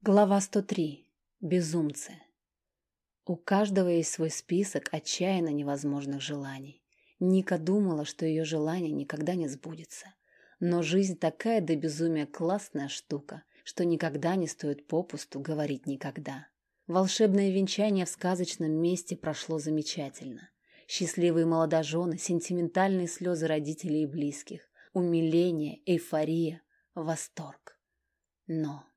Глава 103. Безумцы. У каждого есть свой список отчаянно невозможных желаний. Ника думала, что ее желание никогда не сбудется. Но жизнь такая до безумия классная штука, что никогда не стоит попусту говорить никогда. Волшебное венчание в сказочном месте прошло замечательно. Счастливые молодожены, сентиментальные слезы родителей и близких, умиление, эйфория, восторг. Но...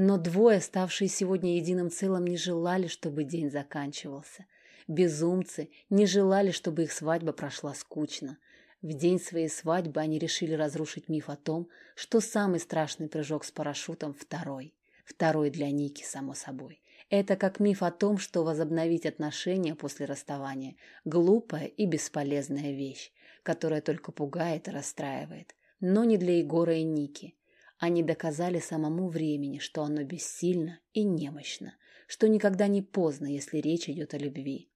Но двое, ставшие сегодня единым целым, не желали, чтобы день заканчивался. Безумцы не желали, чтобы их свадьба прошла скучно. В день своей свадьбы они решили разрушить миф о том, что самый страшный прыжок с парашютом – второй. Второй для Ники, само собой. Это как миф о том, что возобновить отношения после расставания – глупая и бесполезная вещь, которая только пугает и расстраивает. Но не для Егора и Ники. Они доказали самому времени, что оно бессильно и немощно, что никогда не поздно, если речь идет о любви.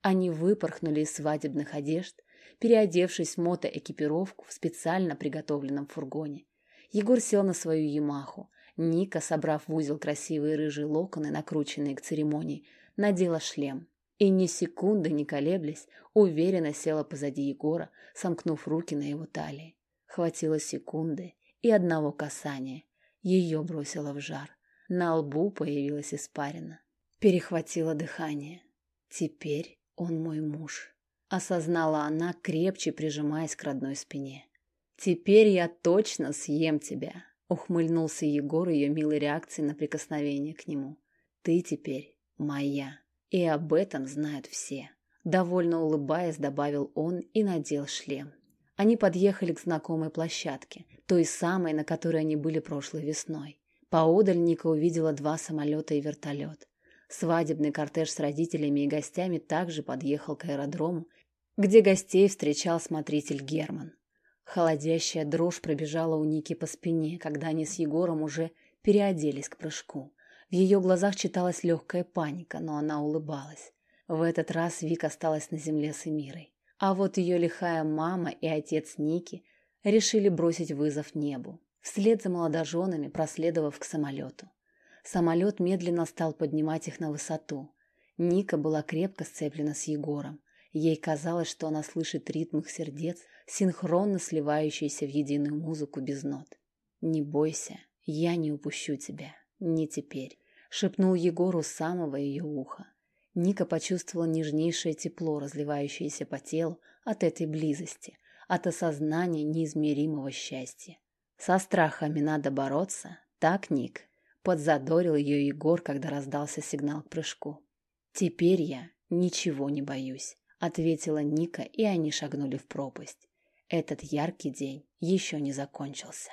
Они выпорхнули из свадебных одежд, переодевшись в мотоэкипировку в специально приготовленном фургоне. Егор сел на свою Ямаху. Ника, собрав в узел красивые рыжие локоны, накрученные к церемонии, надела шлем. И ни секунды не колеблясь, уверенно села позади Егора, сомкнув руки на его талии. Хватило секунды, и одного касания. Ее бросило в жар. На лбу появилась испарина. Перехватило дыхание. Теперь он мой муж. Осознала она, крепче прижимаясь к родной спине. «Теперь я точно съем тебя», — ухмыльнулся Егор ее милой реакцией на прикосновение к нему. «Ты теперь моя, и об этом знают все». Довольно улыбаясь, добавил он и надел шлем. Они подъехали к знакомой площадке, той самой, на которой они были прошлой весной. Поодаль Ника увидела два самолета и вертолет. Свадебный кортеж с родителями и гостями также подъехал к аэродрому, где гостей встречал смотритель Герман. Холодящая дрожь пробежала у Ники по спине, когда они с Егором уже переоделись к прыжку. В ее глазах читалась легкая паника, но она улыбалась. В этот раз Вик осталась на земле с Эмирой. А вот ее лихая мама и отец Ники решили бросить вызов небу, вслед за молодоженами проследовав к самолету. Самолет медленно стал поднимать их на высоту. Ника была крепко сцеплена с Егором. Ей казалось, что она слышит ритм их сердец, синхронно сливающиеся в единую музыку без нот. «Не бойся, я не упущу тебя. Не теперь», — шепнул Егору с самого ее уха. Ника почувствовала нежнейшее тепло, разливающееся по телу от этой близости, от осознания неизмеримого счастья. Со страхами надо бороться, так, Ник? Подзадорил ее Егор, когда раздался сигнал к прыжку. Теперь я ничего не боюсь, ответила Ника, и они шагнули в пропасть. Этот яркий день еще не закончился.